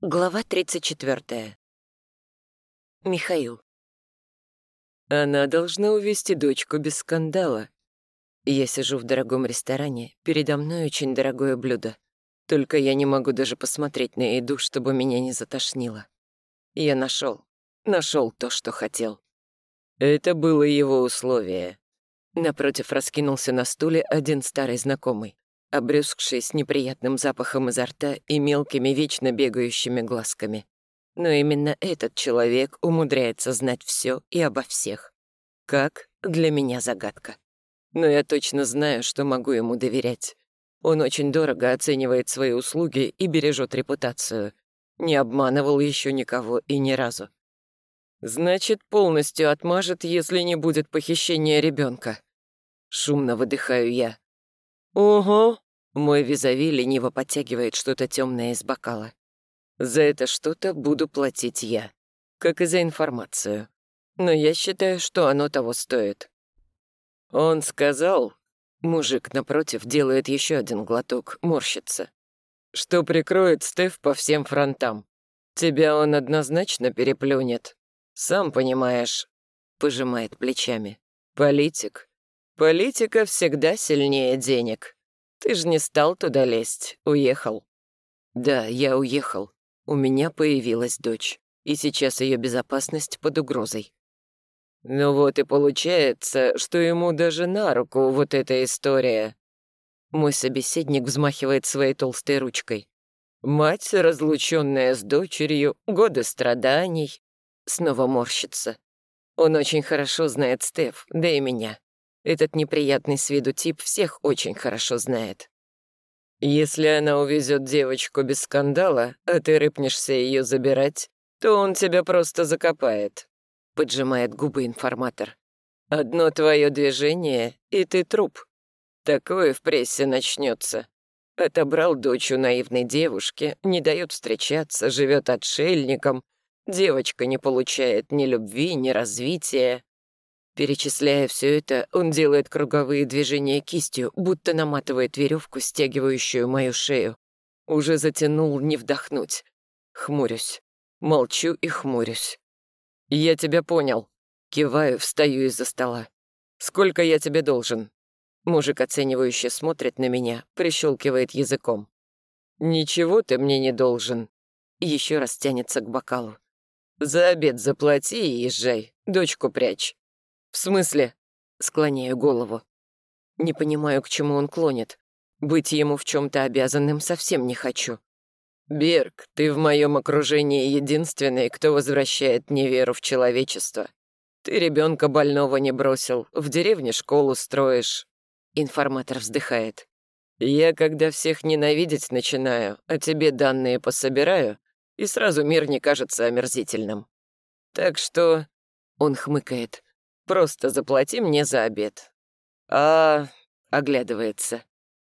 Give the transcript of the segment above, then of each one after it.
Глава 34. Михаил. Она должна увести дочку без скандала. Я сижу в дорогом ресторане, передо мной очень дорогое блюдо. Только я не могу даже посмотреть на еду, чтобы меня не затошнило. Я нашел, нашел то, что хотел. Это было его условие. Напротив раскинулся на стуле один старый знакомый обрюзгший с неприятным запахом изо рта и мелкими вечно бегающими глазками. Но именно этот человек умудряется знать все и обо всех. Как? Для меня загадка. Но я точно знаю, что могу ему доверять. Он очень дорого оценивает свои услуги и бережет репутацию. Не обманывал еще никого и ни разу. Значит, полностью отмажет, если не будет похищения ребенка. Шумно выдыхаю я. «Ого!» — мой визави лениво подтягивает что-то темное из бокала. «За это что-то буду платить я, как и за информацию. Но я считаю, что оно того стоит». Он сказал... Мужик напротив делает еще один глоток, морщится. Что прикроет Стеф по всем фронтам. Тебя он однозначно переплюнет. Сам понимаешь, пожимает плечами. Политик. Политика всегда сильнее денег. Ты же не стал туда лезть, уехал. Да, я уехал. У меня появилась дочь, и сейчас ее безопасность под угрозой. Ну вот и получается, что ему даже на руку вот эта история. Мой собеседник взмахивает своей толстой ручкой. Мать, разлученная с дочерью, годы страданий. Снова морщится. Он очень хорошо знает Стеф, да и меня. Этот неприятный с виду тип всех очень хорошо знает. Если она увезет девочку без скандала, а ты рыпнешься ее забирать, то он тебя просто закопает», — поджимает губы информатор. «Одно твое движение, и ты труп. Такое в прессе начнется. Отобрал дочь у наивной девушки, не дает встречаться, живет отшельником. Девочка не получает ни любви, ни развития. Перечисляя все это, он делает круговые движения кистью, будто наматывает веревку, стягивающую мою шею. Уже затянул не вдохнуть. Хмурюсь. Молчу и хмурюсь. «Я тебя понял». Киваю, встаю из-за стола. «Сколько я тебе должен?» Мужик, оценивающе смотрит на меня, прищелкивает языком. «Ничего ты мне не должен». Еще раз тянется к бокалу. «За обед заплати и езжай, дочку прячь». «В смысле?» — склоняю голову. Не понимаю, к чему он клонит. Быть ему в чем то обязанным совсем не хочу. «Берг, ты в моем окружении единственный, кто возвращает мне веру в человечество. Ты ребенка больного не бросил, в деревне школу строишь». Информатор вздыхает. «Я, когда всех ненавидеть начинаю, а тебе данные пособираю, и сразу мир не кажется омерзительным. Так что...» Он хмыкает. Просто заплати мне за обед». «А...» — оглядывается.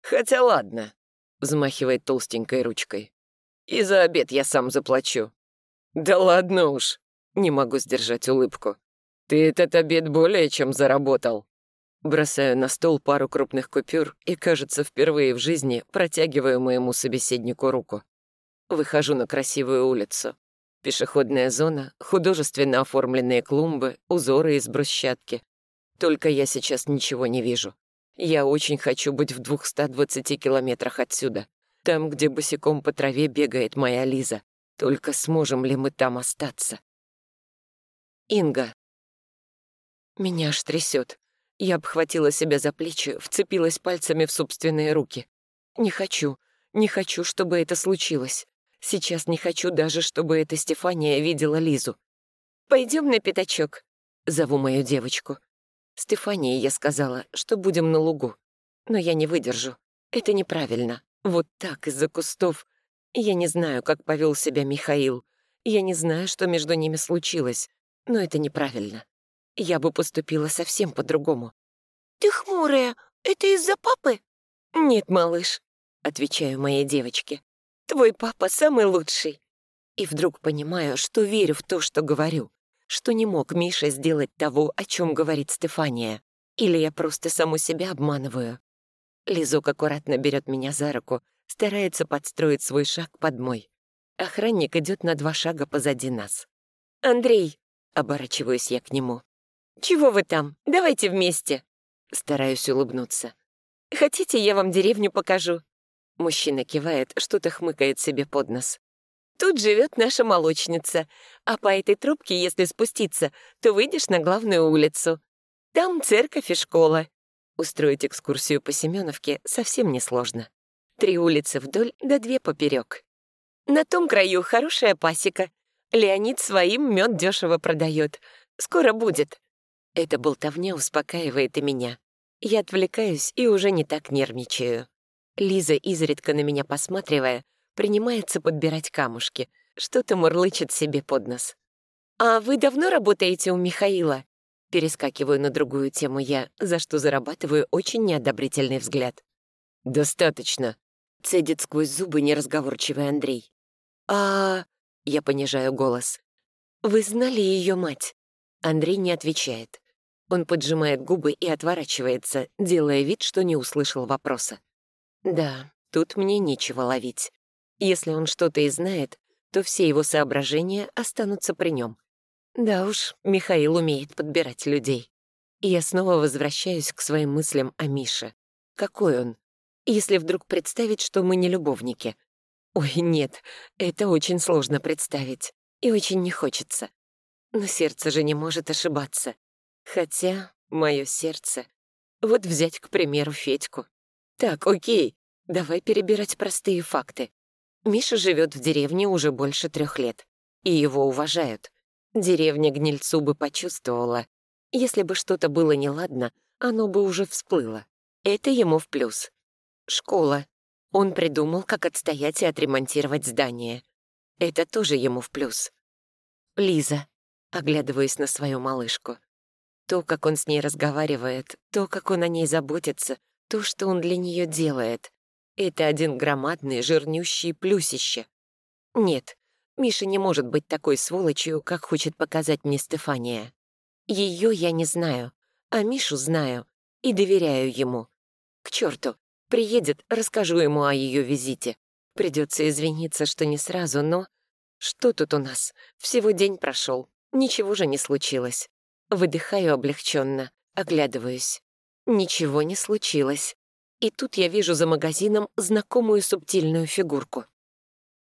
«Хотя ладно», — взмахивает толстенькой ручкой. «И за обед я сам заплачу». «Да ладно уж», — не могу сдержать улыбку. «Ты этот обед более чем заработал». Бросаю на стол пару крупных купюр и, кажется, впервые в жизни протягиваю моему собеседнику руку. Выхожу на красивую улицу. Пешеходная зона, художественно оформленные клумбы, узоры из брусчатки. Только я сейчас ничего не вижу. Я очень хочу быть в 220 километрах отсюда, там, где босиком по траве бегает моя Лиза. Только сможем ли мы там остаться? Инга. Меня аж трясет. Я обхватила себя за плечи, вцепилась пальцами в собственные руки. Не хочу, не хочу, чтобы это случилось. Сейчас не хочу даже, чтобы эта Стефания видела Лизу. Пойдем на пятачок», — зову мою девочку. Стефании я сказала, что будем на лугу. Но я не выдержу. Это неправильно. Вот так, из-за кустов. Я не знаю, как повел себя Михаил. Я не знаю, что между ними случилось. Но это неправильно. Я бы поступила совсем по-другому. «Ты хмурая. Это из-за папы?» «Нет, малыш», — отвечаю моей девочке. Твой папа самый лучший. И вдруг понимаю, что верю в то, что говорю, что не мог Миша сделать того, о чем говорит Стефания. Или я просто саму себя обманываю. Лизок аккуратно берет меня за руку, старается подстроить свой шаг под мой. Охранник идет на два шага позади нас. «Андрей!» — оборачиваюсь я к нему. «Чего вы там? Давайте вместе!» Стараюсь улыбнуться. «Хотите, я вам деревню покажу?» Мужчина кивает, что-то хмыкает себе под нос. «Тут живет наша молочница, а по этой трубке, если спуститься, то выйдешь на главную улицу. Там церковь и школа». Устроить экскурсию по Семеновке совсем несложно. Три улицы вдоль, да две поперек. На том краю хорошая пасека. Леонид своим мед дешево продает. Скоро будет. Эта болтовня успокаивает и меня. Я отвлекаюсь и уже не так нервничаю. Лиза, изредка на меня посматривая, принимается подбирать камушки, что-то мурлычет себе под нос. «А вы давно работаете у Михаила?» Перескакиваю на другую тему я, за что зарабатываю очень неодобрительный взгляд. «Достаточно», — цедит сквозь зубы неразговорчивый Андрей. «А...» — я понижаю голос. «Вы знали ее мать?» Андрей не отвечает. Он поджимает губы и отворачивается, делая вид, что не услышал вопроса. Да, тут мне нечего ловить. Если он что-то и знает, то все его соображения останутся при нем. Да уж, Михаил умеет подбирать людей. И я снова возвращаюсь к своим мыслям о Мише. Какой он? Если вдруг представить, что мы не любовники. Ой, нет, это очень сложно представить. И очень не хочется. Но сердце же не может ошибаться. Хотя мое сердце... Вот взять, к примеру, Федьку. Так, окей, давай перебирать простые факты. Миша живет в деревне уже больше трех лет, и его уважают. Деревня гнильцу бы почувствовала. Если бы что-то было неладно, оно бы уже всплыло. Это ему в плюс. Школа. Он придумал, как отстоять и отремонтировать здание. Это тоже ему в плюс. Лиза, оглядываясь на свою малышку. То, как он с ней разговаривает, то, как он о ней заботится, то, что он для нее делает. Это один громадный, жирнющий плюсище. Нет, Миша не может быть такой сволочью, как хочет показать мне Стефания. Ее я не знаю, а Мишу знаю и доверяю ему. К черту, приедет, расскажу ему о ее визите. Придется извиниться, что не сразу, но... Что тут у нас? Всего день прошел, ничего же не случилось. Выдыхаю облегченно, оглядываюсь. Ничего не случилось. И тут я вижу за магазином знакомую субтильную фигурку.